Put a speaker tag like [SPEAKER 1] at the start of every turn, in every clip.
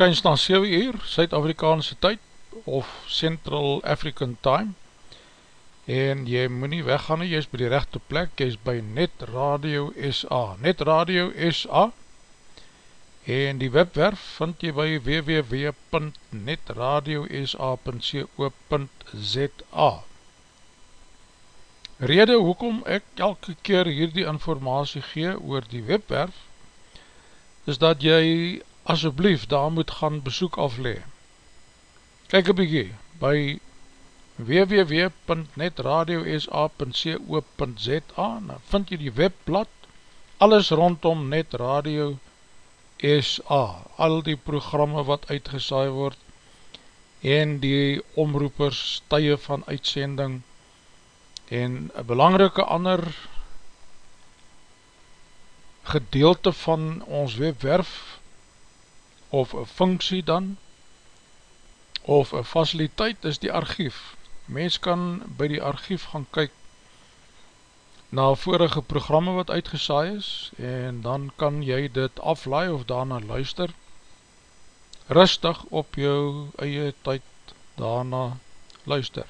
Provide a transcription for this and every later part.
[SPEAKER 1] skuins na 7 uur, Suid-Afrikaanse tyd, of Central African Time, en jy moet nie weggaan nie, jy is by die rechte plek, jy is by Net Radio SA, Net Radio SA, en die webwerf vind jy by www.netradiosa.co.za Rede hoekom ek elke keer hierdie informatie gee oor die webwerf, is dat jy asjeblief daar moet gaan besoek aflee. Kyk een bykie by www.netradiosa.co.za dan vind jy die webblad alles rondom Net Radio SA al die programme wat uitgesaai word en die omroepers tye van uitsending en een belangrike ander gedeelte van ons webwerf of een funksie dan of een faciliteit is die archief. Mens kan by die archief gaan kyk na vorige programme wat uitgesaai is en dan kan jy dit aflaai of daarna luister rustig op jou eie tyd daarna luister.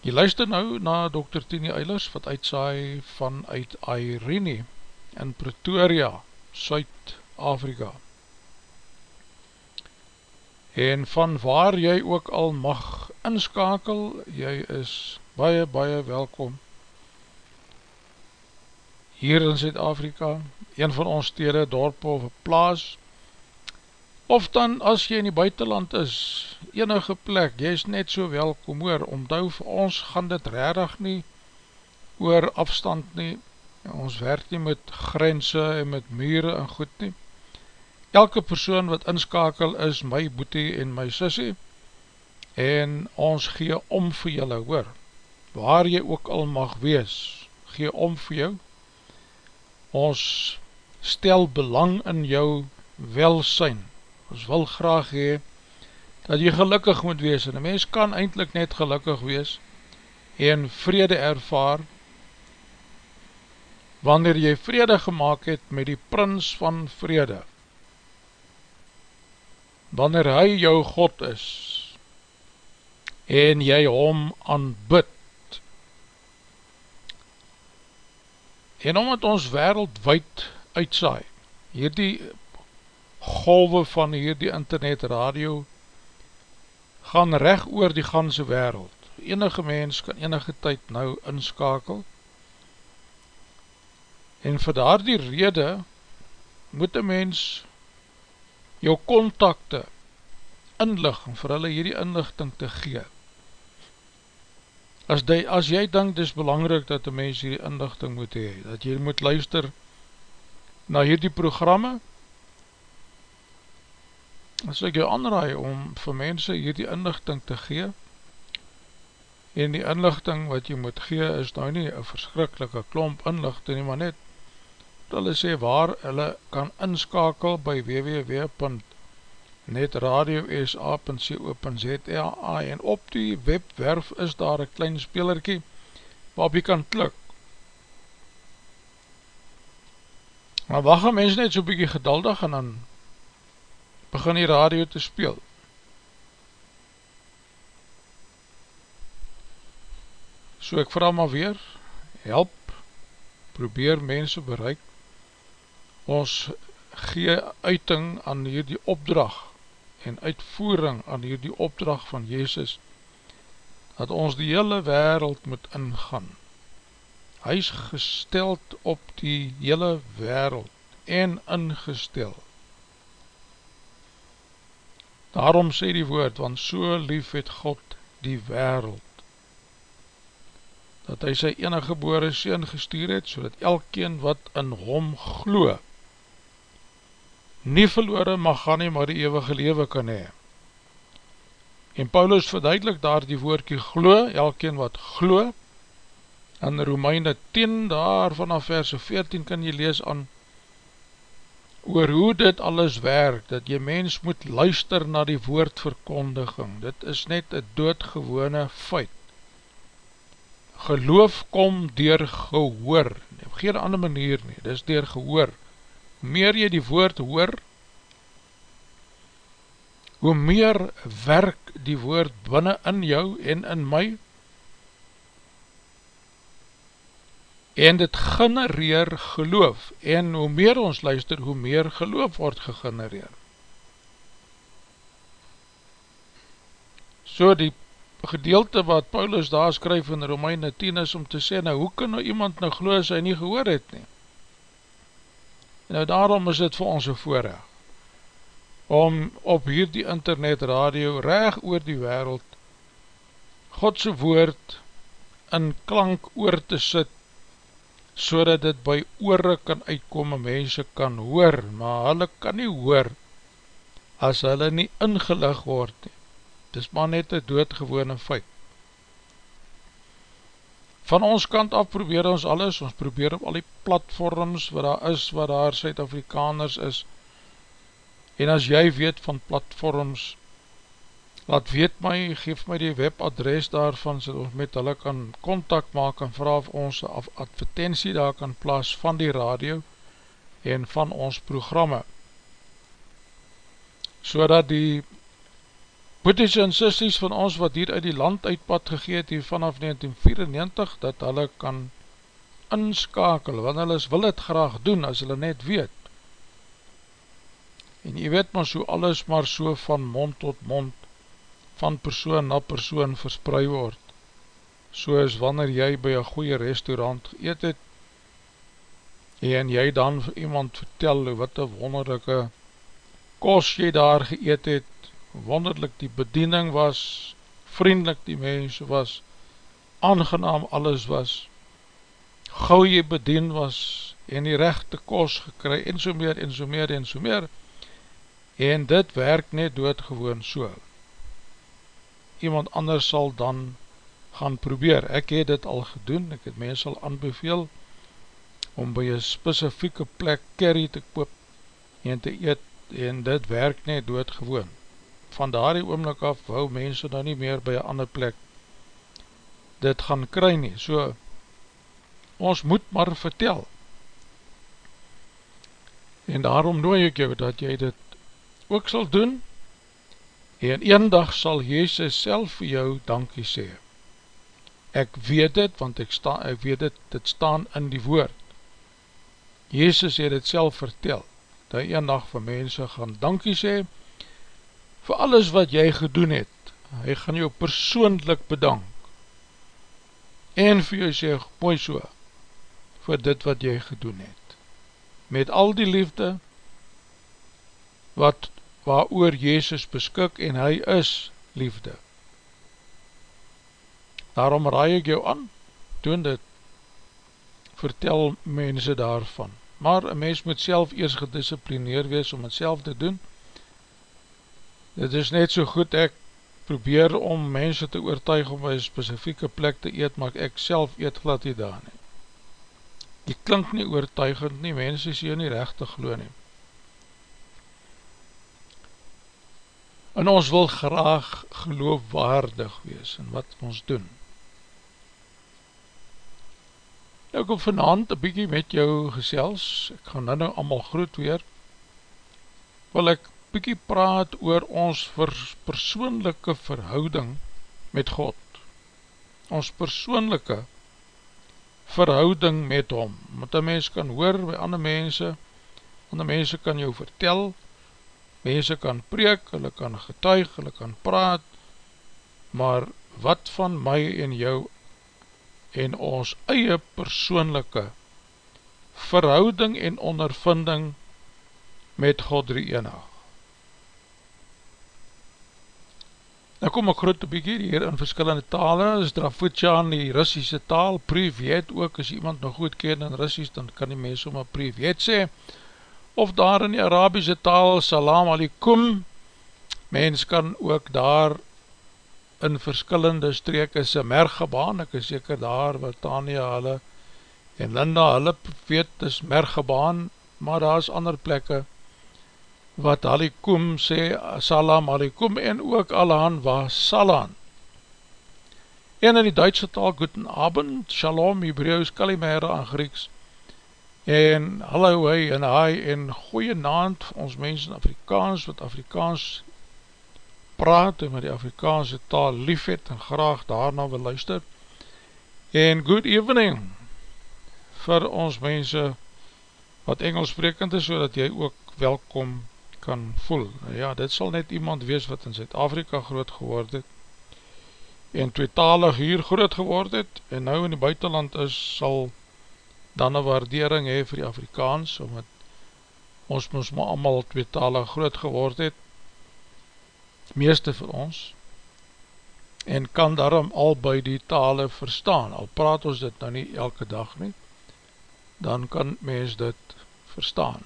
[SPEAKER 1] Jy luister nou na Dr. Tini Eilers wat uitsaai vanuit Airene in Pretoria, Suid-Afrika. En van waar jy ook al mag inskakel, jy is baie, baie welkom hier in Zuid-Afrika, een van ons stede, dorp of plaas, of dan as jy in die buitenland is, enige plek, jy is net so welkom oor, omdou vir ons gaan dit rarig nie, oor afstand nie, ons werk nie met grense en met mure en goed nie, elke persoon wat inskakel is my boete en my sissie, en ons gee om vir julle hoor, waar jy ook al mag wees, gee om vir jou, ons stel belang in jou welsijn, ons wil graag hee, dat jy gelukkig moet wees, en een mens kan eindelijk net gelukkig wees, en vrede ervaar, wanneer jy vrede gemaakt het met die prins van vrede, wanneer hy jou God is, en jy hom aanbid, en omdat ons wereldwijd uitsaai, hierdie golwe van hierdie internet radio gaan recht oor die ganse wereld. Enige mens kan enige tyd nou inskakel en vir daar die rede moet een mens jou contacte inlig en vir hulle hierdie inlichting te gee. As, die, as jy denk dis belangrijk dat die mens hierdie inlichting moet hee, dat jy moet luister na hierdie programme, as ek jou aanraai om vir mense hierdie inlichting te gee, en die inlichting wat jy moet gee is nou nie een verskrikkelike klomp inlichting nie, maar net hulle sê waar hulle kan inskakel by www.netradiosa.co.za en op die webwerf is daar een klein spelerkie waarop jy kan klik. Maar wacht een mens net so'n bykie geduldig en dan begin die radio te speel. So ek vraag maar weer, help, probeer mense bereik, ons gee uiting aan hierdie opdracht en uitvoering aan hierdie opdracht van Jezus, dat ons die hele wereld moet ingaan. Hy is gesteld op die hele wereld en ingesteld Daarom sê die woord, want so lief het God die wereld, dat hy sy enige gebore sien gestuur het, so dat elkeen wat in hom glo, nie verloore mag gaan nie, maar die eeuwige lewe kan hee. En Paulus verduidelik daar die woordkie glo, elkeen wat glo, in Romeine 10, daar vanaf vers 14 kan jy lees aan, oor hoe dit alles werk, dat jy mens moet luister na die woordverkondiging, dit is net een doodgewone feit. Geloof kom dier gehoor, geen ander manier nie, dit is dier gehoor. Hoe meer jy die woord hoor, hoe meer werk die woord binnen in jou en in my, en dit genereer geloof, en hoe meer ons luister, hoe meer geloof word gegenereer. So die gedeelte wat Paulus daar skryf in Romeine 10 is om te sê, nou hoe kan nou iemand nou geloof as hy nie gehoor het nie? En nou daarom is dit vir ons een voorrecht om op hierdie internet radio reg oor die wereld Godse woord in klank oor te sit so dat dit by oore kan uitkom en mense kan hoor, maar hulle kan nie hoor as hulle nie ingelig word nie. Dis maar net een doodgewone feit. Van ons kant af probeer ons alles, ons probeer op al die platforms wat daar is, wat daar Suid-Afrikaners is, en as jy weet van platforms, laat weet my, geef my die webadres daarvan, so ons met hulle kan contact maak en vraag of ons advertentie daar kan plaas van die radio en van ons programme. So dat die Boeties en sissies van ons wat hier uit die land uitpad gegeet hier vanaf 1994, dat hulle kan inskakel, want hulle wil het graag doen as hulle net weet. En jy weet maar so alles maar so van mond tot mond, van persoon na persoon verspreid word. So is wanneer jy by een goeie restaurant geëet het, en jy dan vir iemand vertel wat een wonderlijke kos jy daar geëet het, wonderlik die bediening was, vriendelik die mense was, aangenaam alles was, gauw jy bedien was, en die rechte kos gekry, en so meer, en so meer, en so meer, en dit werk net doodgewoon so. Iemand anders sal dan gaan probeer, ek het dit al gedoen, ek het mens al aanbeveel, om by een specifieke plek curry te koop, en te eet, en dit werk net doodgewoon van daar die oomlik af wou mense dan nie meer by een ander plek dit gaan kry nie, so ons moet maar vertel. En daarom nooi ek jou dat jy dit ook sal doen. En een dag sal Jezus self vir jou dankie sê. Ek weet dit, want ek, sta, ek weet dit, dit staan in die woord. Jezus het het self vertel dat een dag vir mense gaan dankie sê vir alles wat jy gedoen het. Hy gaan jou persoonlik bedank. En vir jou sê, mooi so, vir dit wat jy gedoen het. Met al die liefde, wat, waar oor Jezus beskik, en hy is liefde. Daarom raai ek jou aan, doen dit, vertel mense daarvan. Maar een mens moet self eers gedisciplineer wees om het self te doen, Dit is net so goed ek probeer om mense te oortuig om by een specifieke plek te eet, maar ek self eet glad nie daar nie. Die klink nie oortuigend nie, mense is hier nie recht te glo nie. En ons wil graag geloofwaardig wees in wat ons doen. Nou wil vanavond een bykie met jou gesels, ek gaan nou nou allemaal groet weer, wil ek bykie praat oor ons persoonlijke verhouding met God. Ons persoonlijke verhouding met hom. Want een mens kan hoor by ander mense, ander mense kan jou vertel, mense kan preek, hulle kan getuig, hulle kan praat, maar wat van my en jou en ons eie persoonlijke verhouding en ondervinding met God drie enig. Nou kom ek groot op bykie hier in verskillende tale, is Drafutjan die Russische taal, Privet ook, as iemand nog goed ken in Russisch, dan kan die mens om een Privet sê, of daar in die Arabische taal, Salam Alikum, mens kan ook daar in verskillende streek is een mergebaan, ek is seker daar wat Tania hulle en Linda hulle weet is mergebaan, maar daar is ander plekke, wat alikum sê, salam alikum, en ook alhan wa salan. En in die Duitse taal, guten abend, shalom, Hebreus, kalimere aan Grieks, en hallo hy en hy, en goeie naand, ons mens in Afrikaans, wat Afrikaans praat, en met die Afrikaanse taal lief het, en graag daarna wil luister, en good evening, vir ons mense, wat Engels sprekend is, so dat jy ook welkom kan voel. Ja, dit sal net iemand wees wat in Zuid-Afrika groot geword het en tweetalig hier groot geword het en nou in die buitenland is, sal dan een waardering hee vir die Afrikaans, omdat ons moes maar allemaal tweetalig groot geword het, meeste van ons, en kan daarom al by die tale verstaan, al praat ons dit nou nie elke dag nie, dan kan mens dit verstaan.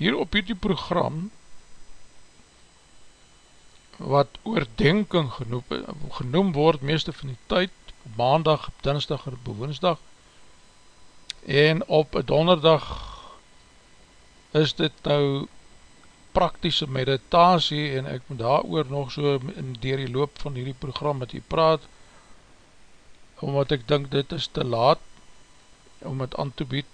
[SPEAKER 1] Hier op hierdie program, wat oordenking genoem, genoem word, meeste van die tyd, op maandag, op dinsdag en op woensdag, en op donderdag is dit nou praktische meditasie en ek moet daar oor nog so in dier die loop van hierdie program met u praat omdat ek dink dit is te laat om het aan te bied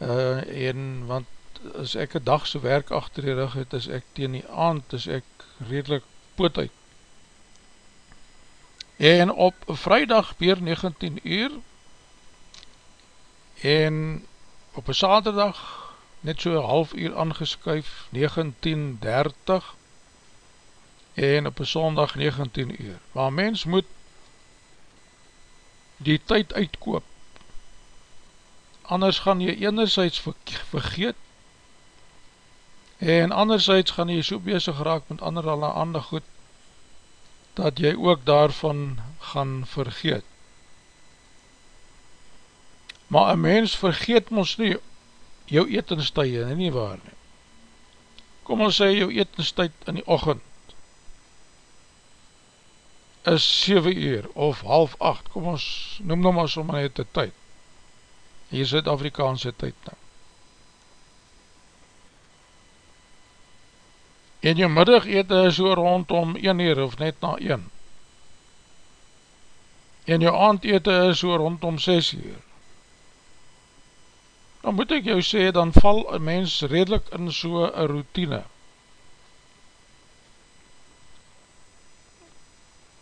[SPEAKER 1] uh, en want as ek een dagse werk achter die rug het, is ek teen die aand, is ek redelijk poot uit. En op vrijdag weer 19 uur en op een saterdag net so half uur aangeskuif 19.30 en op een sondag 19 uur. Maar mens moet die tyd uitkoop anders gaan jy enerzijds vergeet en anderzijds gaan jy so bezig raak met ander al ander goed, dat jy ook daarvan gaan vergeet. Maar een mens vergeet ons nie jou etenstuie, nie waar nie. Kom ons sê jou etenstuid in die ochend is 7 uur of half 8, kom ons noem nou maar sommer net die tyd. Hier is het Afrikaanse tyd nou. En jou middag ete is so rondom 1 uur of net na 1. En jou aand ete is so rondom 6 uur. Dan moet ek jou sê, dan val een mens redelijk in so een routine.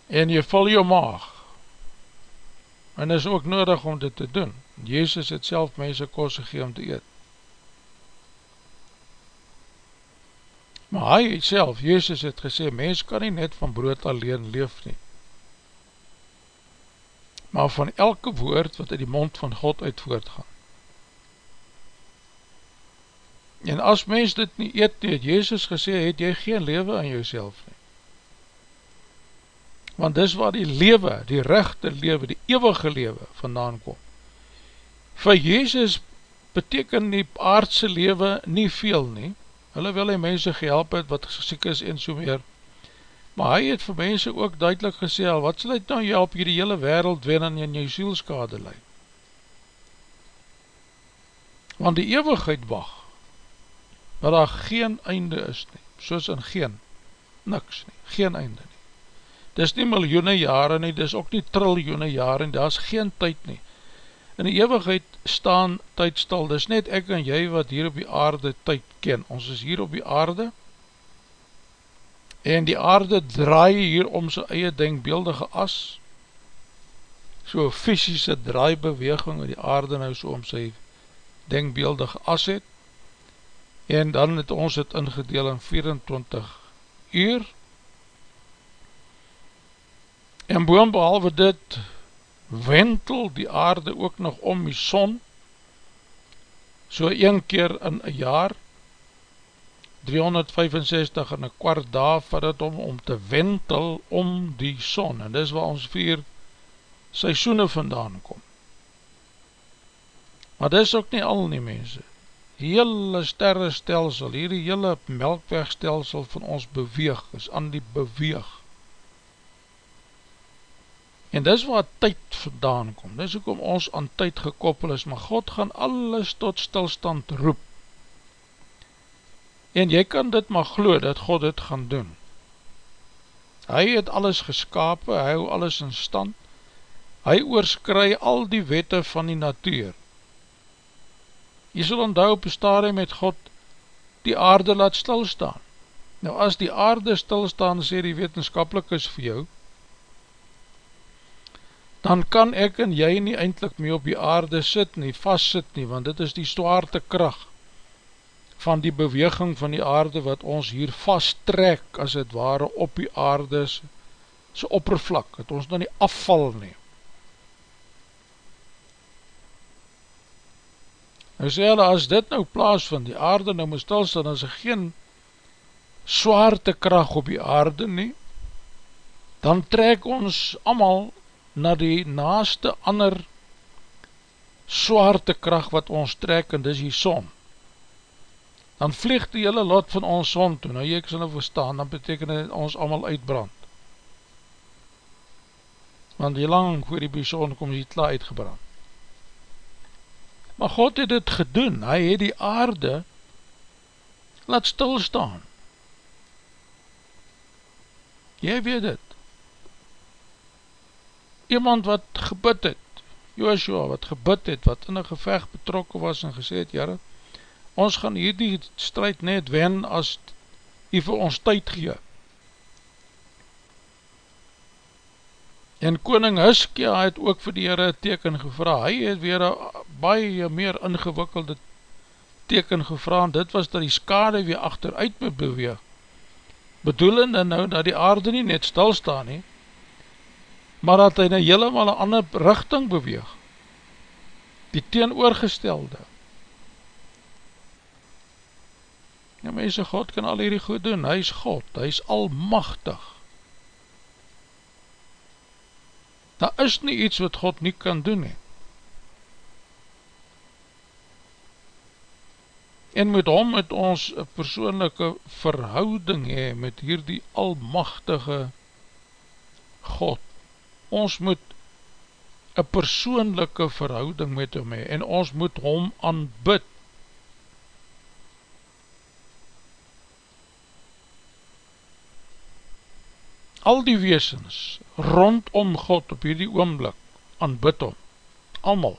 [SPEAKER 1] En jy vul jou maag. En is ook nodig om dit te doen. Jezus het self mense kost gegeen om te eet. Maar hy het self, Jezus het gesê, mens kan nie net van brood alleen leef nie. Maar van elke woord wat uit die mond van God uit voortgaan. En as mens dit nie eet nie, het Jezus gesê, het jy geen lewe aan jouself nie. Want dis waar die lewe, die rechte lewe, die eeuwige lewe vandaan kom. Vir Jezus beteken die aardse lewe nie veel nie, hulle wil hy mense gehelp het wat gesiek is en so meer, maar hy het vir mense ook duidelik gesê, wat sal het nou help hier die hele wereld wen en in jou sielskade lei? Want die eeuwigheid wacht, waar daar geen einde is nie, soos in geen, niks nie, geen einde nie. Dis nie miljoene jare nie, dis ook nie triljoene jare nie, daar is geen tyd nie, In die eeuwigheid staan tyd stil, dis net ek en jy wat hier op die aarde tyd ken, ons is hier op die aarde, en die aarde draai hier om sy eie denkbeeldige as, so fysische draaibeweging in die aarde nou so om sy denkbeeldige as het, en dan het ons het ingedeel in 24 uur, en boem behalwe dit, wentel die aarde ook nog om die son, so een keer in een jaar, 365 en een kwart dag vir het om, om te wentel om die son, en dis waar ons vier seisoene vandaan kom. Maar dis ook nie al nie mense, die hele sterrestelsel, hierdie hele melkwegstelsel van ons beweeg, is aan die beweeg, En dis waar tyd vandaan kom, dis ook om ons aan tyd gekoppel is, maar God gaan alles tot stilstand roep. En jy kan dit maar glo dat God dit gaan doen. Hy het alles geskapen, hy hou alles in stand, hy oorskry al die wette van die natuur. Jy sal onthou op stadium met God die aarde laat stilstaan. Nou as die aarde stilstaan, sê die wetenskapelik is vir jou, dan kan ek en jy nie eindelijk mee op die aarde sit nie, vast sit nie, want dit is die swaartekracht van die beweging van die aarde wat ons hier vasttrek, as het ware, op die aarde sy oppervlak, dat ons nou nie afval nie. Nou sê hulle, as dit nou plaas van die aarde nou moet stilstaan, dan is er geen swaartekracht op die aarde nie, dan trek ons amal na die naaste ander zwaartekracht wat ons trek, en dis die son. Dan vlieg die hele lot van ons son toe, nou jy ek sal nou verstaan, dan beteken dit ons allemaal uitbrand. Want die lang voor die son kom die klaar uitgebrand. Maar God het dit gedoen, hy het die aarde laat stilstaan. Jy weet het. Iemand wat gebid het, Joshua wat gebid het, wat in een gevecht betrokken was en gesê het, Jere, ons gaan hierdie strijd net wen as hy vir ons tyd gee. En koning Hiskia het ook vir die Heere teken gevra, hy het weer een baie meer ingewikkelde teken gevra, en dit was dat die skade weer achteruit beweeg. Bedoelende nou dat die aarde nie net stilstaan nie, maar dat hy nou helemaal een ander richting beweeg. Die teenoorgestelde. Ja mense, God kan al hierdie goed doen, hy is God, hy is almachtig. Daar is nie iets wat God nie kan doen nie. En met hom het ons een persoonlijke verhouding hee met hierdie almachtige God. Ons moet een persoonlijke verhouding met hom hee en ons moet hom aanbid. al die weesens rondom God op hierdie oomblik aanbid om, allemaal.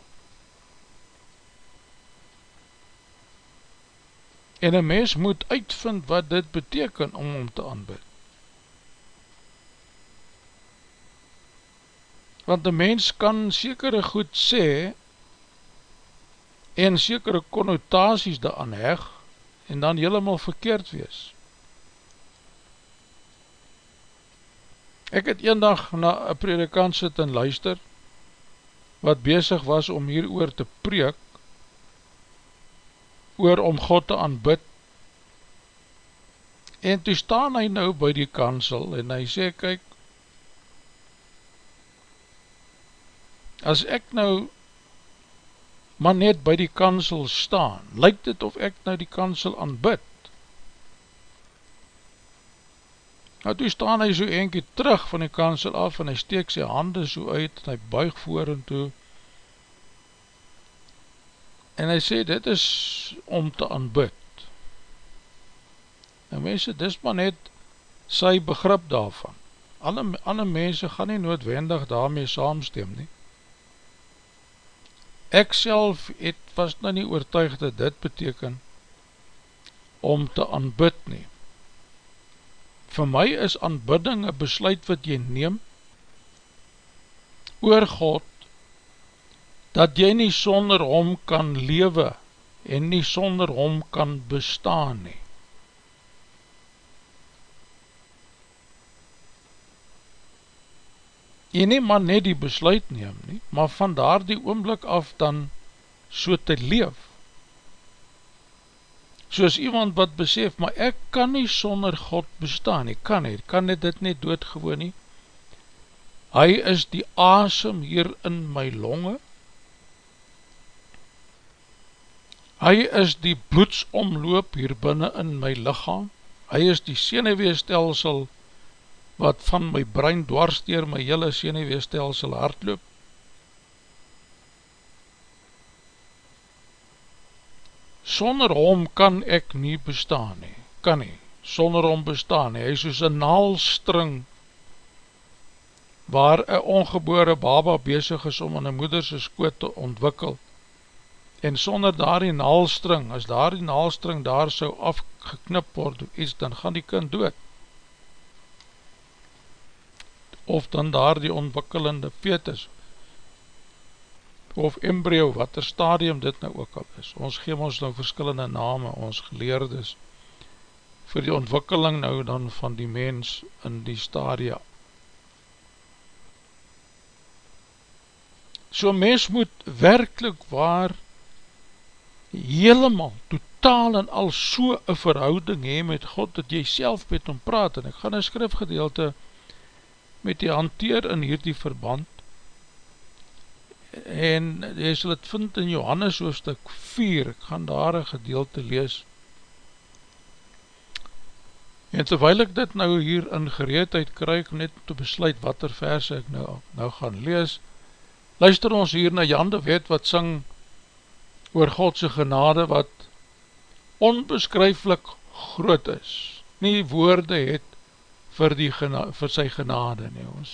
[SPEAKER 1] En een mens moet uitvind wat dit beteken om om te aanbid. Want een mens kan sekere goed sê en sekere connotaties daan heg en dan helemaal verkeerd wees. Ek het een dag na een predikant sit en luister, wat bezig was om hier oor te preek, oor om God te aanbid, en toe staan hy nou by die kansel, en hy sê, kyk, as ek nou maar net by die kansel staan, lyk dit of ek nou die kansel aanbid, Nou toe staan hy so eenkie terug van die kansel af en hy steek sy hande so uit en hy buig voor en toe en hy sê dit is om te aanbid. En mense, dit is maar net sy begrip daarvan. Alle, alle mense gaan nie noodwendig daarmee saamstem nie. Ek self het, was nou nie oortuig dat dit beteken om te aanbid nie vir my is aanbidding een besluit wat jy neem oor God dat jy nie sonder hom kan lewe en nie sonder hom kan bestaan nie. Jy nie maar net die besluit neem nie, maar van daar die oomblik af dan so te leef. Soos iemand wat besef, maar ek kan nie sonder God bestaan, ek kan nie, kan nie dit nie doodgewoon nie, hy is die asem hier in my longe, hy is die bloedsomloop hier binnen in my lichaam, hy is die seneweestelsel wat van my brein dwarsteer my hele seneweestelsel hardloop, sonder hom kan ek nie bestaan nie, kan nie, sonder hom bestaan nie, hy is soos een naalstring, waar een ongebore baba bezig is om in een moederse skoot te ontwikkel, en sonder daar die naalstring, as daar die naalstring daar so afgeknip word of iets, dan gaan die kind dood, of dan daar die ontwikkelende fetus, of embryo, wat er stadium dit nou ook al is. Ons geef ons nou verskillende name, ons geleerdes, vir die ontwikkeling nou dan van die mens in die stadia. So mens moet werkelijk waar helemaal, totaal en al so een verhouding hee met God, dat jy self met hom praat, en ek gaan een skrifgedeelte met die hanteer in hierdie verband, en jy sal het vind in Johannes hoofdstuk 4, ek gaan daar een gedeelte lees, en terwijl ek dit nou hier in gereedheid krijg, net te besluit wat er verse ek nou, nou gaan lees, luister ons hier na Jan de Wet wat syng oor Godse genade wat onbeskryflik groot is, nie woorde het vir, die vir sy genade nie ons.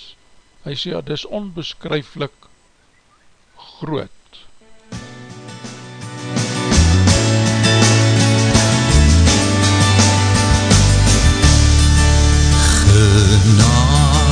[SPEAKER 1] Hy sê, ja, dis onbeskryflik groot.
[SPEAKER 2] Genade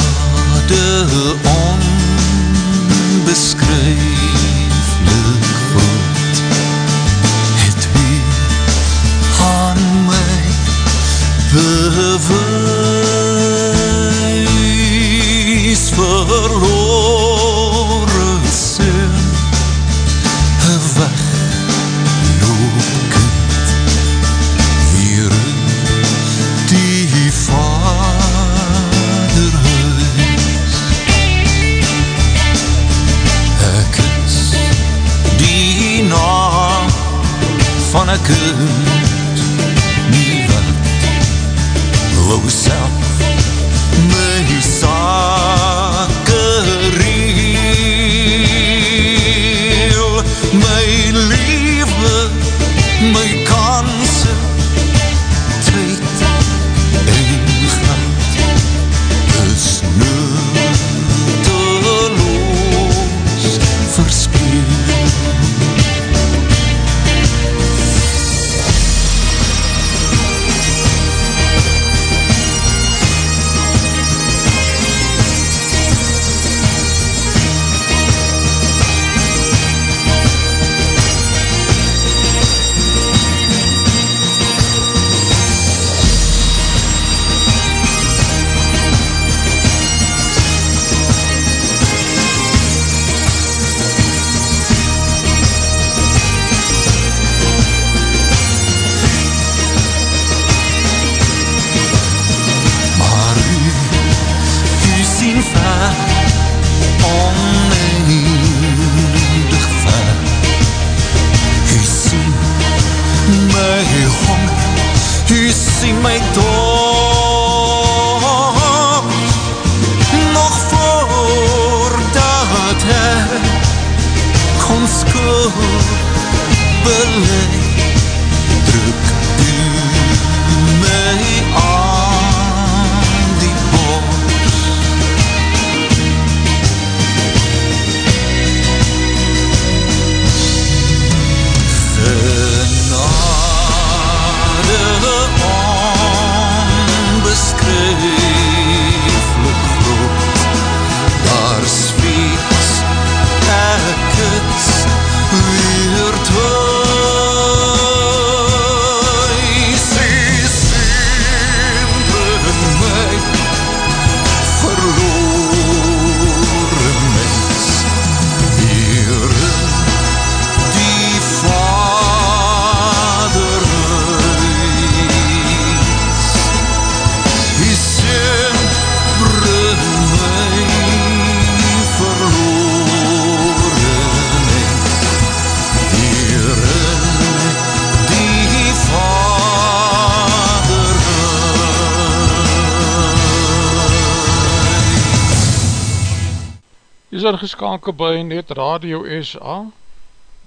[SPEAKER 1] geskakel by Net Radio SA,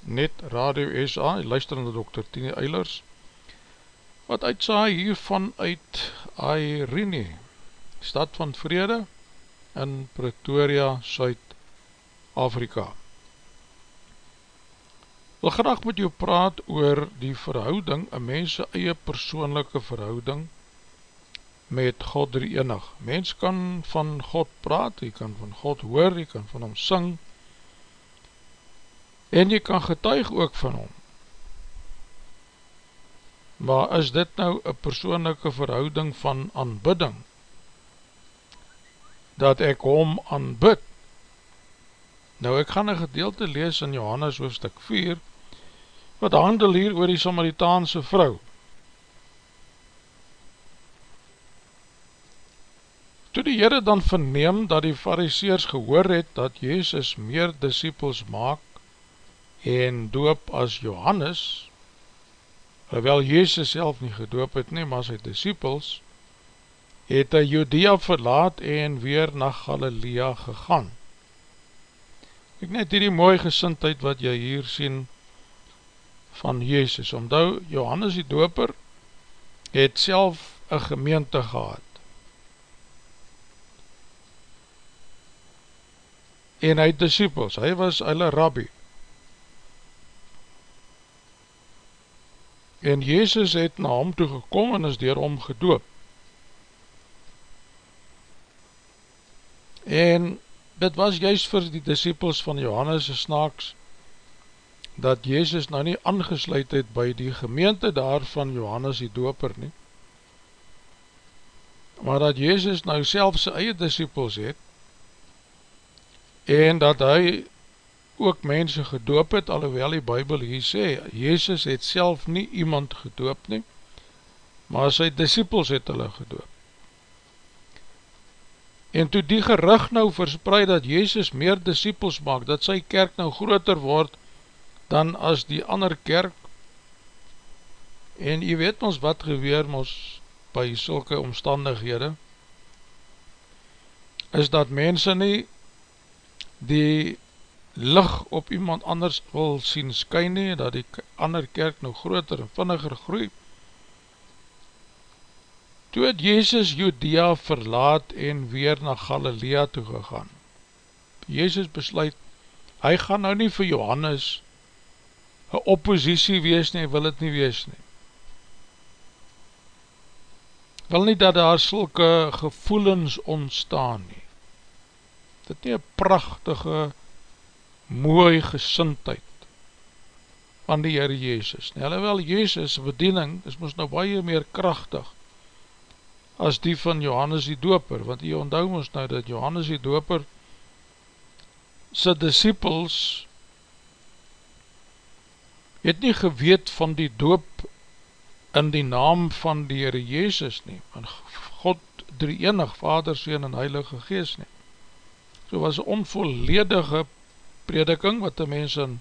[SPEAKER 1] Net Radio SA, luister na Dr. Tine Eilers, wat uitsaai hiervan uit Airene, stad van vrede in Pretoria, Suid-Afrika. Wil graag met jou praat oor die verhouding, een mense eie persoonlijke verhouding met God drie enig. Mens kan van God praat, jy kan van God hoor, jy kan van hom sing, en jy kan getuig ook van hom. Maar is dit nou een persoonlijke verhouding van aanbidding? Dat ek hom aanbid? Nou ek gaan een gedeelte lees in Johannes hoofdstuk 4, wat handel hier oor die Samaritaanse vrou. Toe die Heere dan verneem dat die fariseers gehoor het dat Jezus meer disciples maak en doop as Johannes, terwyl Jezus self nie gedoop het nie, maar sy disciples, het hy Judea verlaat en weer na Galilea gegaan. Ek net hierdie mooie gesintheid wat jy hier sien van Jezus. Omdou, Johannes die doper het self een gemeente gehad. En hy het disciples, hy was hulle rabbi. En Jezus het na hom toe gekom en is dier hom gedoop. En dit was juist vir die disciples van Johannes snaaks, dat Jezus nou nie aangesluit het by die gemeente daar van Johannes die doper nie, maar dat Jezus nou self sy eie disciples het, en dat hy ook mense gedoop het, alhoewel die Bijbel hier sê, Jezus het self nie iemand gedoop nie, maar sy disciples het hulle gedoop. En toe die gerig nou verspreid dat Jezus meer disciples maak, dat sy kerk nou groter word dan as die ander kerk, en jy weet ons wat gebeur ons by sulke omstandighede, is dat mense nie die lig op iemand anders wil sien skyn nie, dat die ander kerk nou groter en vinniger groei. Toe het Jezus Judea verlaat en weer na Galilea toe gegaan. Jezus besluit, hy gaan nou nie vir Johannes een oppositie wees nie, wil het nie wees nie. Wil nie dat daar sulke gevoelens ontstaan nie. Dit nie een prachtige mooi gesintheid van die Heere Jezus. Nie, alhoewel Jezus bediening is ons nou baie meer krachtig as die van Johannes die Doper, want jy onthou ons nou dat Johannes die Doper sy disciples het nie geweet van die doop in die naam van die Heere Jezus nie, want God drie enig, Vader, Seen en Heilige Geest nie. So was een onvolledige prediking wat die mens in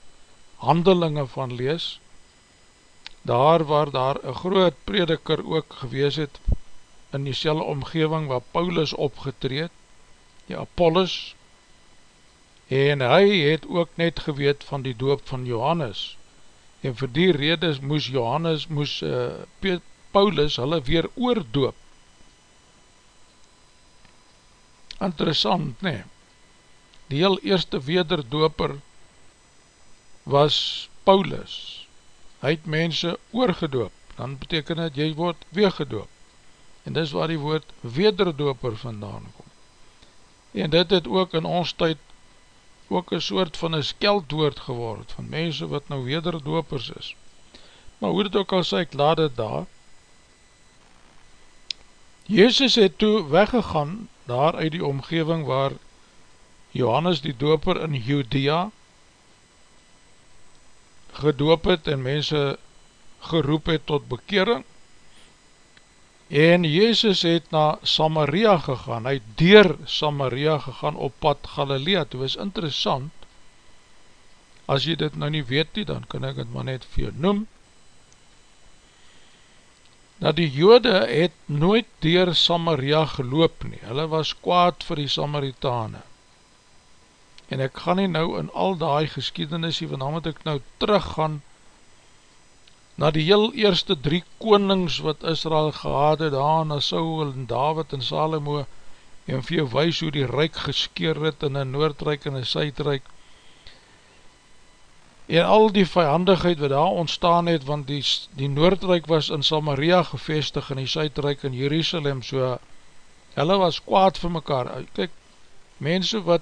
[SPEAKER 1] handelinge van lees, daar waar daar een groot prediker ook gewees het in die selle omgeving waar Paulus opgetreed, die Apollos, en hy het ook net geweet van die doop van Johannes, en vir die rede moes Johannes, moes uh, Paulus hulle weer oordoop. Interessant, nee die heel eerste wederdoper was Paulus. Hy het mense oorgedoop, dan beteken het jy word weergedoop. En dis waar die woord wederdoper vandaan kom. En dit het ook in ons tyd ook een soort van een skeldwoord geword, van mense wat nou wederdopers is. Maar hoe dit ook al sê, ek laat het daar. Jezus het toe weggegaan, daar uit die omgeving waar Johannes die doper in Judea gedoop het en mense geroep het tot bekering. En Jezus het na Samaria gegaan, hy het dier Samaria gegaan op pad Galilea, het was interessant as jy dit nou nie weet nie, dan kan ek het maar net vir jou noem dat die jode het nooit dier Samaria geloop nie, hulle was kwaad vir die Samaritane en ek gaan nie nou in al die geschiedenis want dan moet ek nou teruggaan na die heel eerste drie konings wat Israel gehad het, daar na Saul en David en Salomo en vir jou wees hoe die rijk geskeer het in een Noordrijk en een Suidrijk en al die vijandigheid wat daar ontstaan het, want die, die Noordrijk was in Samaria gevestig en die Suidrijk in Jerusalem, so hulle was kwaad vir mekaar, kyk, mense wat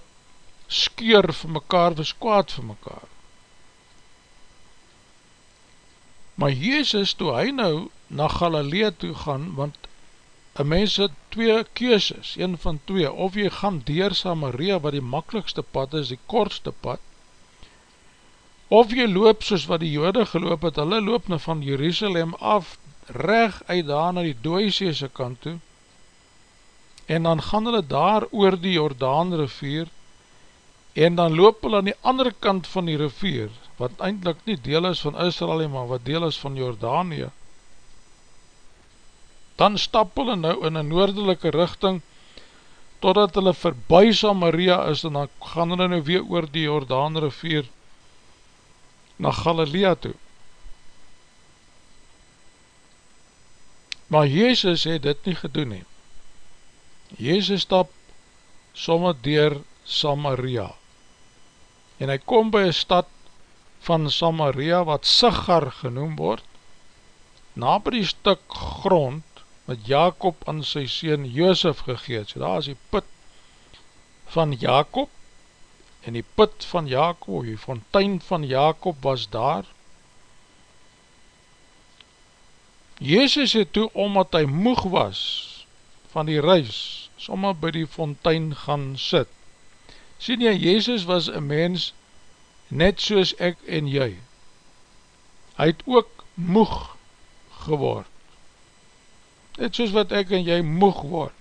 [SPEAKER 1] skeur vir mekaar, was kwaad vir mekaar. Maar Jezus, toe hy nou na Galilea toe gaan, want een mens het twee keeses, een van twee, of jy gaan dier Samaria, wat die makkelijkste pad is, die kortste pad, of jy loop soos wat die jode geloop het, hulle loop nou van Jerusalem af, reg uit daar na die Dooiseese kant toe, en dan gaan hulle daar oor die Jordaan rivier, en dan loop hulle aan die andere kant van die rivier, wat eindelijk nie deel is van Israel, maar wat deel is van Jordanië, dan stap hulle nou in een noordelike richting, totdat hulle verby Samaria is, en dan gaan hulle nou weer oor die Jordaan rivier, na Galilea toe. Maar Jezus het dit nie gedoen nie. Jezus stap somme dier Samaria. En hy kom by een stad van Samaria wat Sigar genoem word, na by die stuk grond wat Jacob aan sy sien Joosef gegeet. So daar is die put van Jacob, en die put van Jacob, die fontein van Jacob was daar. Jezus het toe, omdat hy moeg was van die reis, sommer by die fontein gaan sit. Sien jy, Jezus was een mens net soos ek en jy. Hy het ook moeg geword. Net soos wat ek en jy moeg word.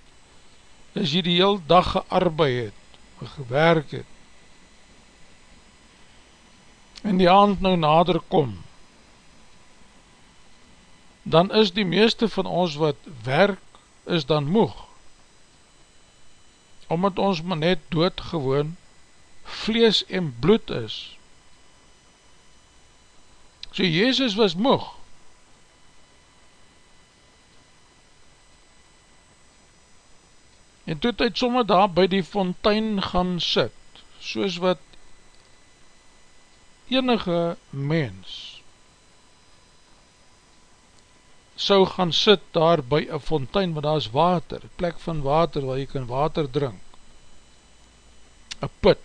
[SPEAKER 1] As jy die heel dag gearbeid het, gewerk het, en die aand nou nader kom, dan is die meeste van ons wat werk, is dan moeg, omdat ons maar net doodgewoon vlees en bloed is. So Jezus was moeg, en toe het hy somme daar by die fontein gaan sit, soos wat enige mens sou gaan sit daar by een fontein, want daar is water, plek van water waar jy kan water drink. Een put,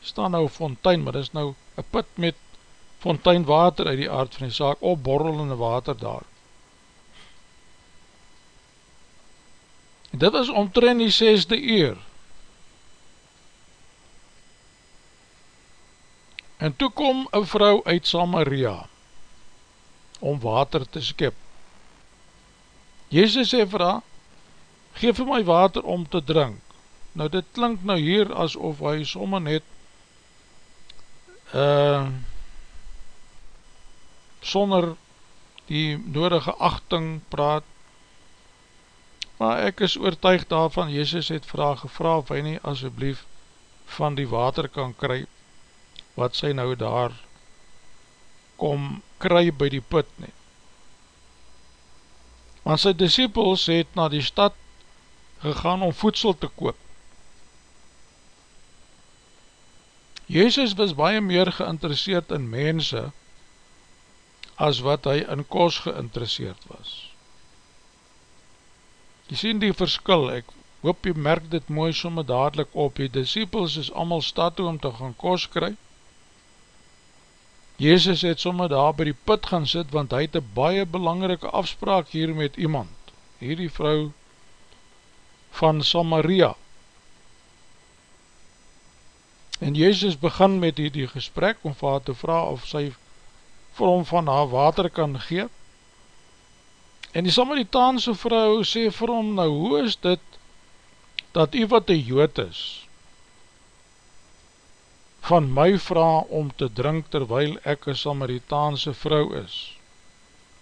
[SPEAKER 1] staan nou een fontein, maar dit is nou een put met fontein water uit die aard van die saak, op borrelende water daar. Dit is omtrent die zesde uur, En toe kom een vrou uit Samaria om water te skip. Jezus sê vir haar, geef my water om te drink. Nou dit klink nou hier asof hy somme net uh, sonder die nodige achting praat, maar ek is oortuig daarvan, Jezus het vraag gevra of hy nie asjeblief van die water kan kryp wat sy nou daar kom kry by die put nie. Want sy disciples het na die stad gegaan om voedsel te koop. Jezus was baie meer geïnteresseerd in mense as wat hy in kos geïnteresseerd was. Jy sien die verskil, ek hoop jy merk dit mooi somme dadelijk op, die disciples is allemaal stad toe om te gaan kos kry, Jezus het somme daar by die put gaan sit, want hy het een baie belangrike afspraak hier met iemand, hier die vrou van Samaria. En Jezus begin met die, die gesprek om vir haar te vraag of sy vir hom van haar water kan gee. En die Samaritaanse vrou sê vir hom, nou hoe is dit dat u wat een jood is, van my vraag om te drink terwyl ek een Samaritaanse vrou is.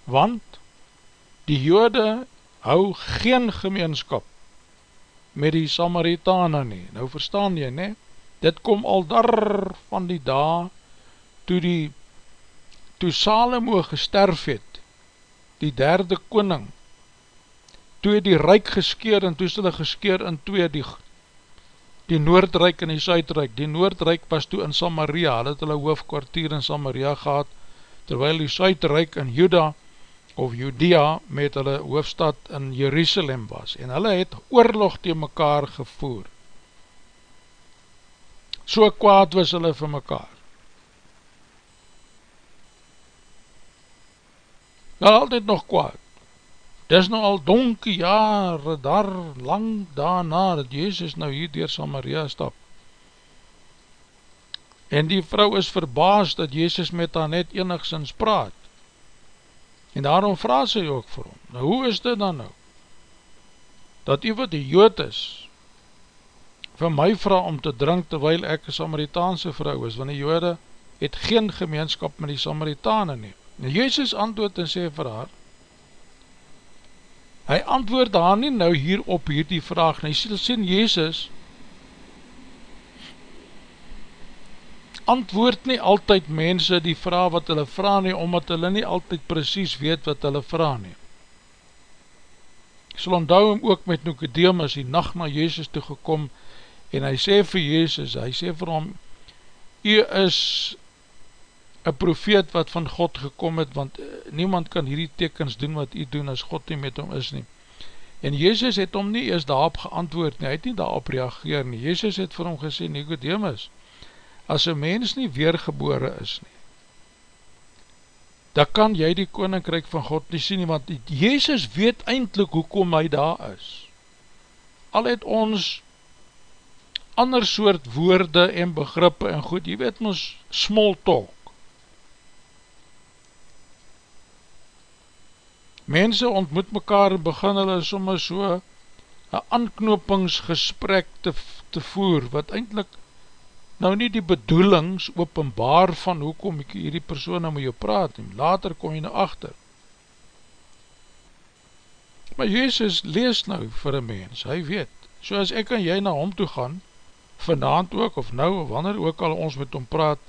[SPEAKER 1] Want die jode hou geen gemeenskap met die Samaritane nie. Nou verstaan jy nie, dit kom al daar van die dag toe die toe Salomo gesterf het, die derde koning, toe die rijk geskeer en toe hulle geskeer in twee die die Noordrijk en die Zuidrijk. Die Noordrijk was toe in Samaria, hulle het hulle hoofdkwartier in Samaria gehad, terwyl die Zuidrijk in Juda of Judea met hulle hoofdstad in Jerusalem was. En hulle het oorlog tegen mekaar gevoer. So kwaad was hulle vir mekaar. Hulle altyd nog kwaad. Dis nou al donkie jare daar lang daarna dat Jezus nou hier door Samaria stap. En die vrou is verbaas dat Jezus met haar net enigszins praat. En daarom vraag sy ook vir hom, nou hoe is dit dan nou? Dat u wat die jood is, vir my vraag om te drink terwyl ek een Samaritaanse vrou is, want die jode het geen gemeenskap met die Samaritane nie. En Jezus antwoord en sê vir haar, hy antwoord daar nie nou hier op hier die vraag, hy sê, sê Jezus, antwoord nie altyd mense die vraag wat hulle vraag nie, omdat hulle nie altyd precies weet wat hulle vraag nie. Ek sal onthou hem ook met Nicodemus die nacht na Jezus toe gekom en hy sê vir Jezus, hy sê vir hom, u is een profeet wat van God gekom het, want eh, niemand kan hierdie tekens doen wat u doen as God nie met hom is nie. En Jezus het hom nie eers daarop geantwoord nie, hy het nie daarop reageer nie. Jezus het vir hom gesê, Nicodemus, as een mens nie weergebore is nie, dan kan jy die koninkryk van God nie sien nie, want Jezus weet eindelijk hoekom hy daar is. Al het ons ander soort woorde en begrippe en goed, jy weet ons small talk. Mense ontmoet mekaar en begin hulle soms so een anknopingsgesprek te, te voer, wat eindelijk nou nie die bedoelings openbaar van hoekom ek hierdie persoon nou met jou praat, en later kom jy nou achter. Maar Jezus lees nou vir een mens, hy weet, so as ek en jy na hom toe gaan, vanavond ook, of nou, of wanneer ook al ons met hom praat,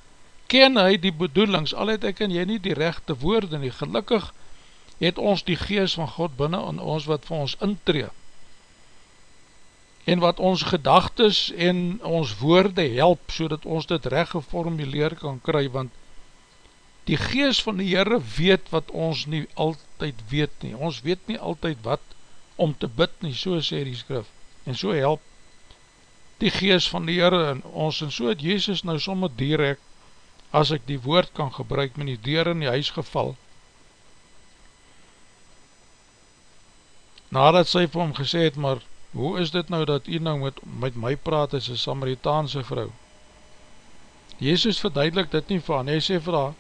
[SPEAKER 1] ken hy die bedoelings, al het ek en jy nie die rechte woorde nie, gelukkig het ons die geest van God binnen in ons wat vir ons intreed, en wat ons gedagtes en ons woorde help, so dat ons dit recht geformuleer kan kry, want die geest van die Heere weet wat ons nie altyd weet nie, ons weet nie altyd wat om te bid nie, so sê die skrif, en so help die geest van die Heere in ons, en so het Jezus nou somme direct, as ek die woord kan gebruik, met die deur in die huis geval, nadat sy vir hom gesê het, maar hoe is dit nou dat u nou met, met my praat as een Samaritaanse vrou? Jezus verduidelik dit nie van, hy sê vir haar,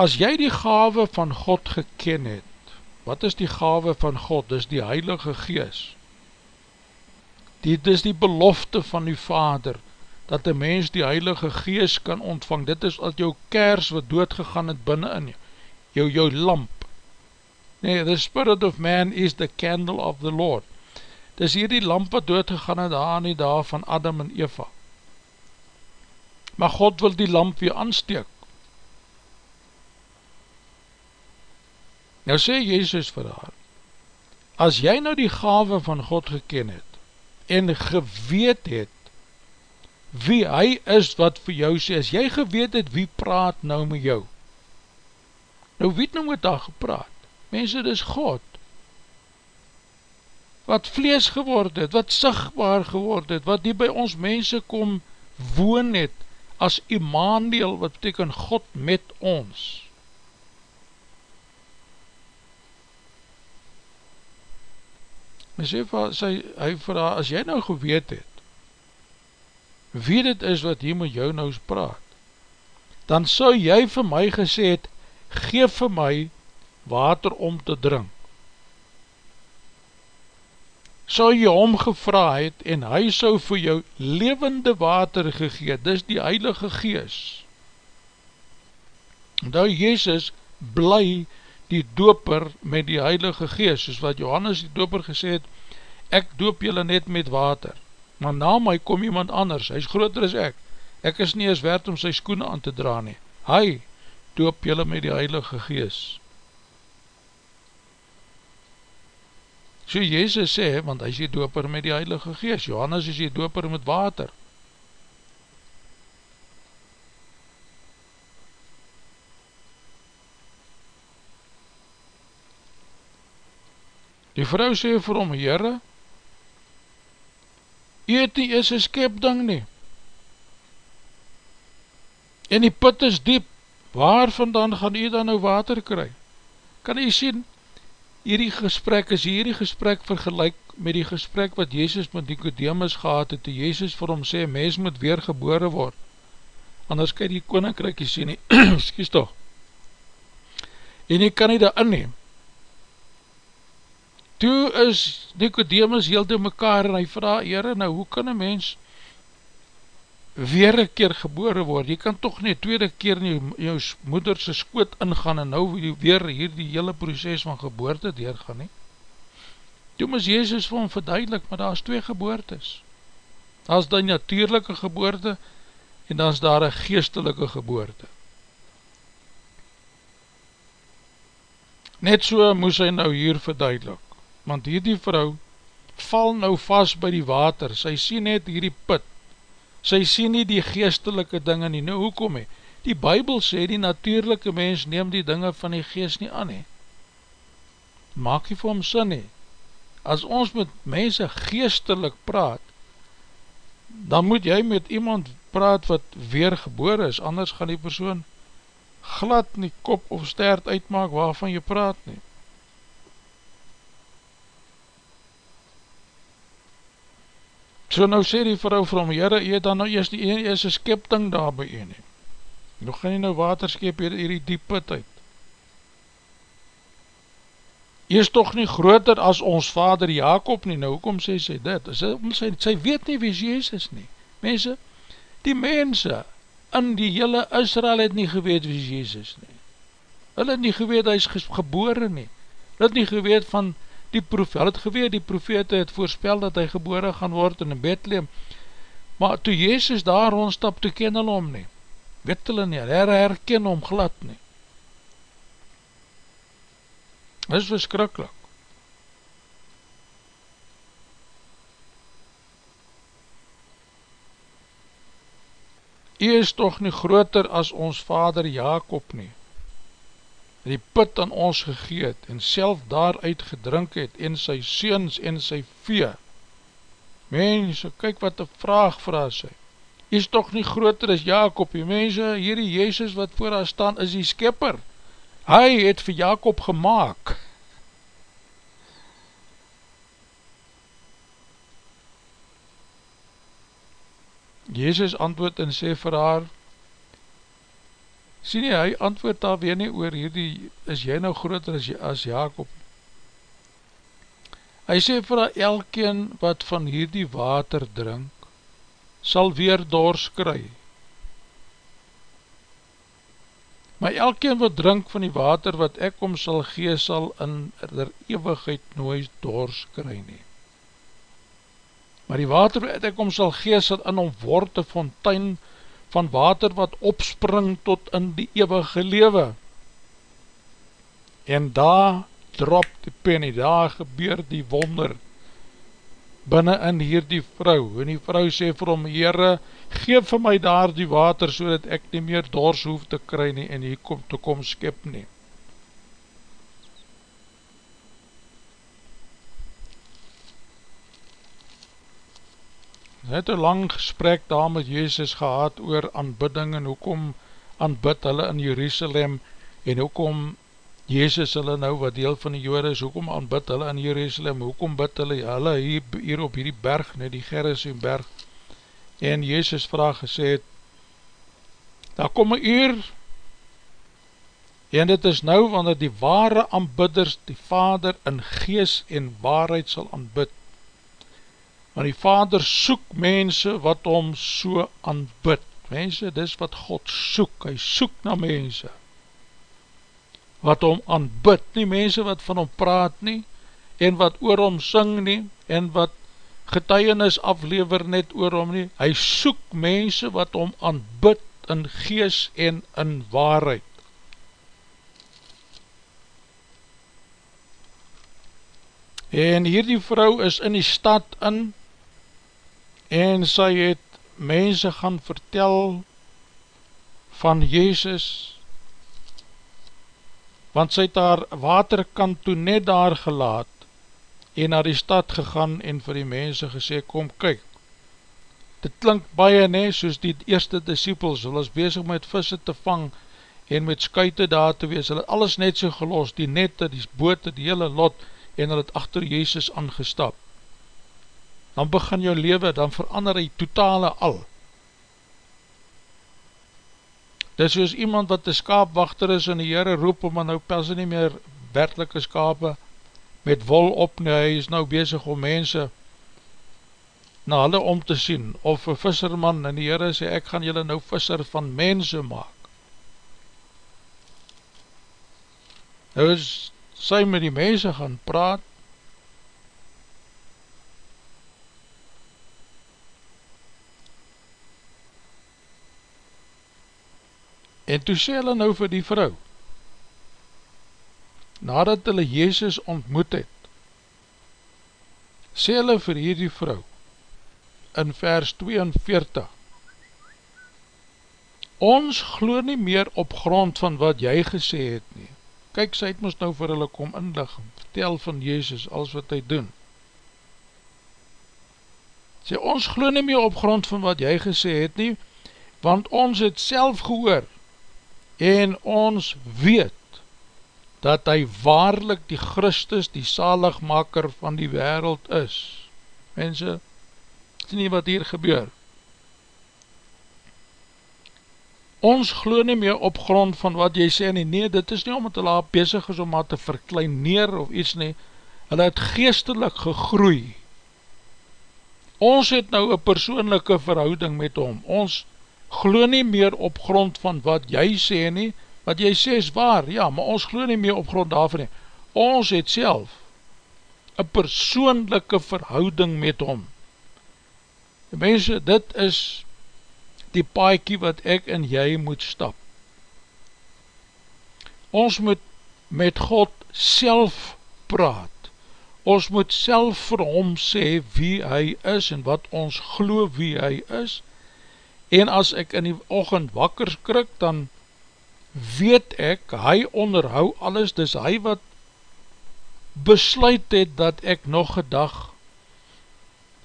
[SPEAKER 1] as jy die gave van God geken het, wat is die gave van God? Dis die Heilige Gees. Dit is die belofte van die Vader, dat die mens die Heilige Gees kan ontvang. Dit is al jou kers wat doodgegaan het binnen in jou, jou, jou lamp. Nee, the spirit of man is the candle of the Lord. Dis hier die lamp wat doodgegaan het daar aan die dag van Adam en Eva. Maar God wil die lamp weer aansteek. Nou sê Jezus vir haar, as jy nou die gave van God geken het, en geweet het, wie hy is wat vir jou sê, as jy geweet het, wie praat nou met jou? Nou wie het nou met daar gepraat? Mense, dit is God wat vlees geword het, wat sigtbaar geword het, wat die by ons mense kom woon het, as Immanuel, wat beteken God met ons. En sê vir sy, hy vraag, as jy nou geweet het, wie dit is wat hier met jou nou praat, dan sou jy vir my gesê het, geef vir my water om te drink sal jy hom gevra het en hy sal vir jou levende water gegeet, dis die heilige gees. Nou Jezus bly die doper met die heilige gees, soos wat Johannes die doper gesê het, ek doop julle net met water, maar na my kom iemand anders, hy is groter as ek, ek is nie eens werd om sy skoene aan te dra nie, hy doop julle met die heilige gees. So Jezus sê, want hy is die doper met die Heilige Geest, Johannes is die doper met water. Die vrou sê vir hom, Heere, eet nie is een skepding nie. En die put is diep, waar vandaan gaan u dan nou water kry? Kan u sien, hierdie gesprek, is hierdie gesprek vergelijk met die gesprek wat Jezus met Nicodemus gehad het, toe Jezus vir hom sê, mens moet weergebore word. anders kan die koninkryk jy sien nie, excuse toch, en jy kan nie daar inneem, toe is Nicodemus heel door mekaar en hy vraag, Heere, nou hoe kan een mens weer een keer gebore word, jy kan toch nie tweede keer in jou, moederse skoot ingaan en nou weer hier die hele proces van geboorte deurgaan nie, toe moes Jezus vir hom verduidelik, maar daar is twee geboortes, daar is die natuurlijke geboorte en dan is daar een geestelike geboorte, net so moes hy nou hier verduidelik, want hierdie vrou val nou vast by die water, sy sien net hierdie put, sy sien nie die geestelike dinge nie, nou hoekom he? Die bybel sê die natuurlijke mens neem die dinge van die geest nie aan he. Maak nie vir hom sin he. As ons met mense geestelik praat, dan moet jy met iemand praat wat weer gebore is, anders gaan die persoon glad nie kop of stert uitmaak waarvan jy praat nie. So nou sê die vrou vir hom, Heere, jy dan nou eers die ene is een skepting daar by ene. Nou gaan jy nou water skep hier, hier die diep put uit. Jy is toch nie groter as ons vader Jacob nie, nou hoekom sê sy dit? Sy, sy, sy weet nie wie Jezus nie. Mense, die mense in die hele Israel het nie geweet wie Jezus nie. Hulle het nie geweet hy is gebore nie. Hulle het nie geweet van die profeet, hulle het geweet, die profete het voorspel dat hy gebore gaan word in Bethlehem, maar toe Jezus daar rondstap, toe ken hulle om nie, weet hulle nie, hulle herken om glad nie. Dit is verskrikkelijk. Jy is toch nie groter as ons vader Jacob nie, die put aan ons gegeet en self daaruit gedrink het en sy seens en sy vee. Mense, kyk wat die vraag vraag sy. Hy is toch nie groter as Jacob, die mense, hierdie Jezus wat voor haar staan is die skipper. Hy het vir Jacob gemaakt. Jezus antwoord en sê vir haar, Sien jy, hy antwoord daar weer nie oor hierdie, is jy nou groter as, as Jacob? Hy sê vir elkeen wat van hierdie water drink, sal weer dors kry. Maar elkeen wat drink van die water wat ek om sal gee, sal in der eeuwigheid nooit dors kry nie. Maar die water wat ek om sal gee, sal in hom word een fontein van water wat opspring tot in die eeuwige lewe. En daar drop die penny, daar gebeur die wonder binnen in hier die vrou. En die vrou sê vir hom, Heere, geef vir my daar die water, so dat ek nie meer dors hoef te kry nie, en hier kom, te kom skip nie. Het een lang gesprek daar met Jezus gehad oor aanbidding en hoekom aanbid hulle in Jerusalem en hoekom Jezus hulle nou wat deel van die jode is, hoekom aanbid hulle in Jerusalem, hoekom bid hulle hulle hier, hier op hierdie berg, net die Gerritsien berg en Jezus vraag gesê het daar kom een uur en dit is nou wanneer die ware aanbidders die Vader in gees en waarheid sal aanbid want die vader soek mense wat om so aanbid, mense, dis wat God soek, hy soek na mense, wat om aanbid, nie mense wat van hom praat nie, en wat oor hom sing nie, en wat getuienis aflever net oor hom nie, hy soek mense wat om aanbid in gees en in waarheid. En hierdie vrou is in die stad in, en sy het mense gaan vertel van Jezus want sy het haar waterkant toe net daar gelaat en naar die stad gegaan en vir die mense gesê kom kyk dit klink baie ne soos die eerste disciples. Hulle is bezig met visse te vang en met skuite daar te wees. Hulle het alles net so gelos die nette, die boote, die hele lot en hulle het achter Jezus aangestap dan begin jou leven, dan verander hy totale al. Dit is soos iemand wat een skaapwachter is en die Heere roep om, en nou pas nie meer werkelike skape met wol op nie, hy is nou bezig om mense na hulle om te sien, of een visserman, en die Heere sê, ek gaan julle nou visser van mense maak. Nou is sy met die mense gaan praat, en toe sê hulle nou vir die vrou, nadat hulle Jezus ontmoet het, sê hulle vir hierdie vrou, in vers 42, ons glo nie meer op grond van wat jy gesê het nie, kyk sy het ons nou vir hulle kom inlig, vertel van Jezus, alles wat hy doen, sê ons glo nie meer op grond van wat jy gesê het nie, want ons het self gehoor, en ons weet, dat hy waarlik die Christus, die zaligmaker van die wereld is. Mense, sê nie wat hier gebeur. Ons glo nie meer op grond van wat jy sê nie, nee, dit is nie omdat hulle bezig is om maar te verklein neer of iets nie, hulle het geestelik gegroei. Ons het nou een persoonlijke verhouding met hom, ons glo nie meer op grond van wat jy sê nie, wat jy sê is waar, ja, maar ons glo nie meer op grond daarvan nie. Ons het self een persoonlijke verhouding met hom. Die mense, dit is die paaikie wat ek en jy moet stap. Ons moet met God self praat. Ons moet self vir hom sê wie hy is en wat ons glo wie hy is. En as ek in die ochend wakker skrik, dan weet ek, hy onderhou alles, dis hy wat besluit het dat ek nog een dag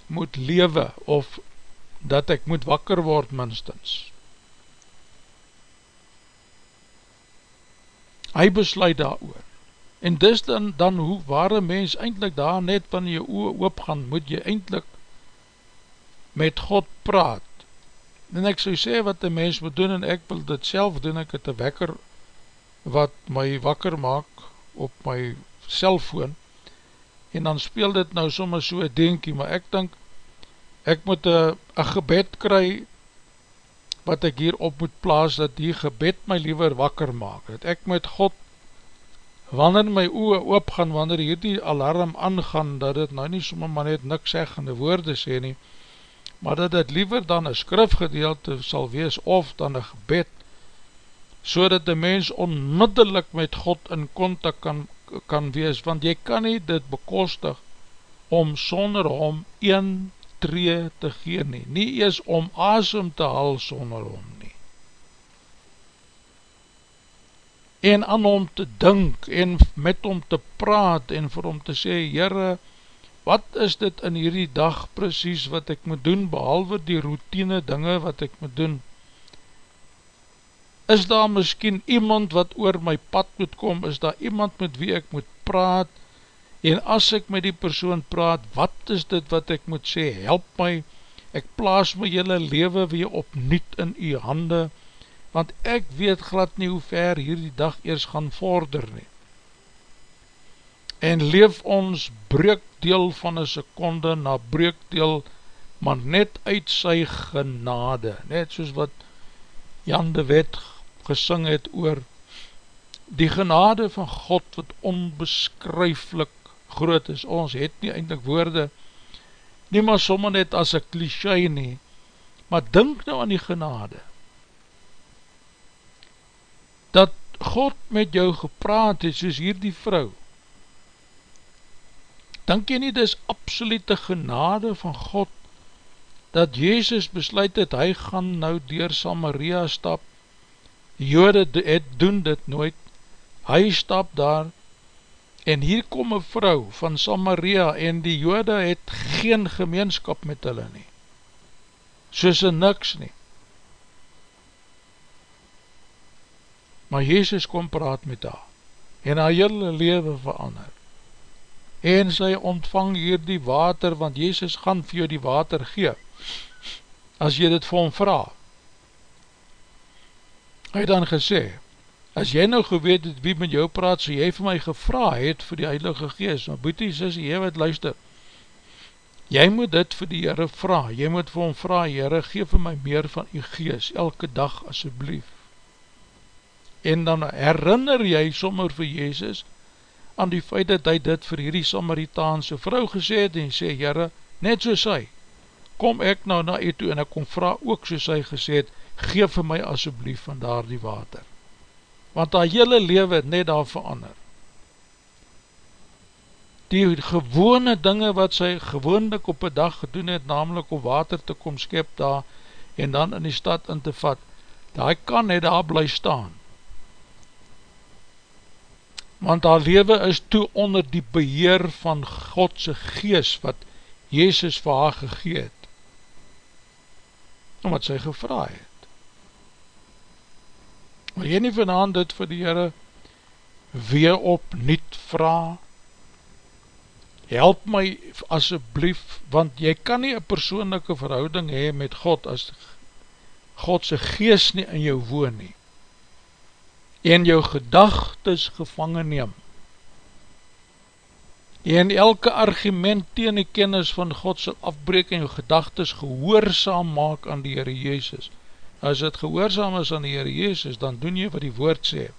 [SPEAKER 1] moet lewe, of dat ek moet wakker word minstens. Hy besluit daar oor. En dis dan, dan hoe ware mens eindelijk daar net van jy oor oopgaan, moet jy eindelijk met God praat, en ek sou sê wat die mens moet doen, en ek wil dit self doen, ek het een wekker wat my wakker maak op my cellfoon, en dan speel dit nou soms so een denkie, maar ek dink, ek moet een gebed kry, wat ek hier op moet plaas, dat die gebed my liever wakker maak, dat ek met God, wanneer my oe oopgaan, wanneer hier die alarm aangaan, dat het nou nie soms maar net niks seggende woorde sê nie, maar dat het liever dan een skrifgedeelte sal wees of dan een gebed, so dat die mens onmiddellik met God in contact kan, kan wees, want jy kan nie dit bekostig om sonder hom een tree te gee nie, nie ees om asem te hal sonder hom nie. En aan hom te dink en met hom te praat en vir hom te sê, Heere, wat is dit in hierdie dag precies wat ek moet doen, behalwe die routine dinge wat ek moet doen? Is daar miskien iemand wat oor my pad moet kom, is daar iemand met wie ek moet praat, en as ek met die persoon praat, wat is dit wat ek moet sê, help my, ek plaas my jylle lewe weer opnieuw in die hande, want ek weet glad nie hoe ver hierdie dag eers gaan vorder nie en leef ons breukdeel van een seconde na breukdeel, maar net uit sy genade, net soos wat Jan de Wet gesing het oor die genade van God wat onbeskryflik groot is, ons het nie eindelijk woorde, nie maar sommer net as een cliché nie, maar dink nou aan die genade, dat God met jou gepraat het, soos hier die vrou, Dink jy nie, dit is absolute genade van God, dat Jezus besluit het, hy gaan nou dier Samaria stap, Jode het doen dit nooit, hy stap daar, en hier kom een vrou van Samaria, en die Jode het geen gemeenskap met hulle nie, soos een niks nie. Maar Jezus kom praat met haar, en haar hele leven verander en sy ontvang hier die water, want Jezus gaan vir jou die water gee, as jy dit vir hom vraag. Hy het dan gesê, as jy nou geweet het wie met jou praat, so jy vir my gevra het vir die Heilige Geest, maar boetie, sissie, jy wat luister, jy moet dit vir die Heere vraag, jy moet vir hom vraag, Heere, geef vir my meer van die Geest, elke dag asjeblief. En dan herinner jy sommer vir Jezus, aan die feit dat hy dit vir hierdie Samaritaanse vrou gesê het, en sê, Heere, net soos hy, kom ek nou na u toe, en ek kom vraag ook soos hy gesê het, geef vir my asjeblief van daar die water. Want haar hele leven het net daar verander. Die gewone dinge wat sy gewoonlik op een dag gedoen het, namelijk om water te kom skep daar, en dan in die stad in te vat, daar kan net daar bly staan. Want haar leven is toe onder die beheer van Godse gees, wat Jezus vir haar gegeet, omdat sy gevraag het. Wil jy nie vanavond dit vir die Heere weer op niet vraag? Help my asjeblief, want jy kan nie een persoonlijke verhouding hee met God as Godse geest nie in jou woon nie en jou gedagtes gevangen neem en elke argument teen die kennis van God sal afbreek en jou gedagtes gehoorzaam maak aan die Heere Jezus as het gehoorzaam is aan die Heere Jezus, dan doen jy wat die woord sê.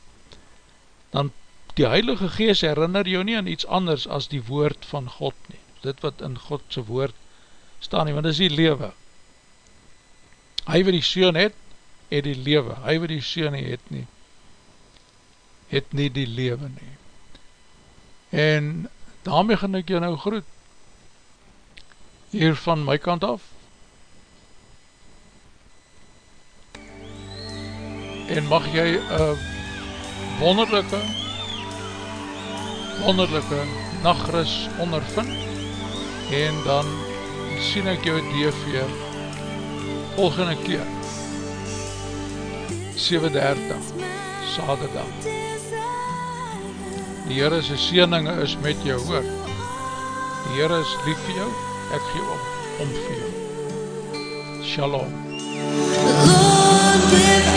[SPEAKER 1] Dan die Heilige Gees herinner jou nie aan iets anders as die woord van God nie. Dit wat in Godse woord staan nie, want dit is die lewe. Hy wat die Seun het, het die lewe. Hy wat die Seun het nie, het nie die lewe nie. En daarmee gaan ek jou nou groet. Hier van my kant af, en mag jy een wonderlijke wonderlijke nachtrus ondervind en dan sien ek jou DV volgende keer 7.30 saterdag die Heere sy sieninge is met jou hoor. Die Heere is lief vir jou. Ek gee op om vir jou. Shalom.
[SPEAKER 2] Lord,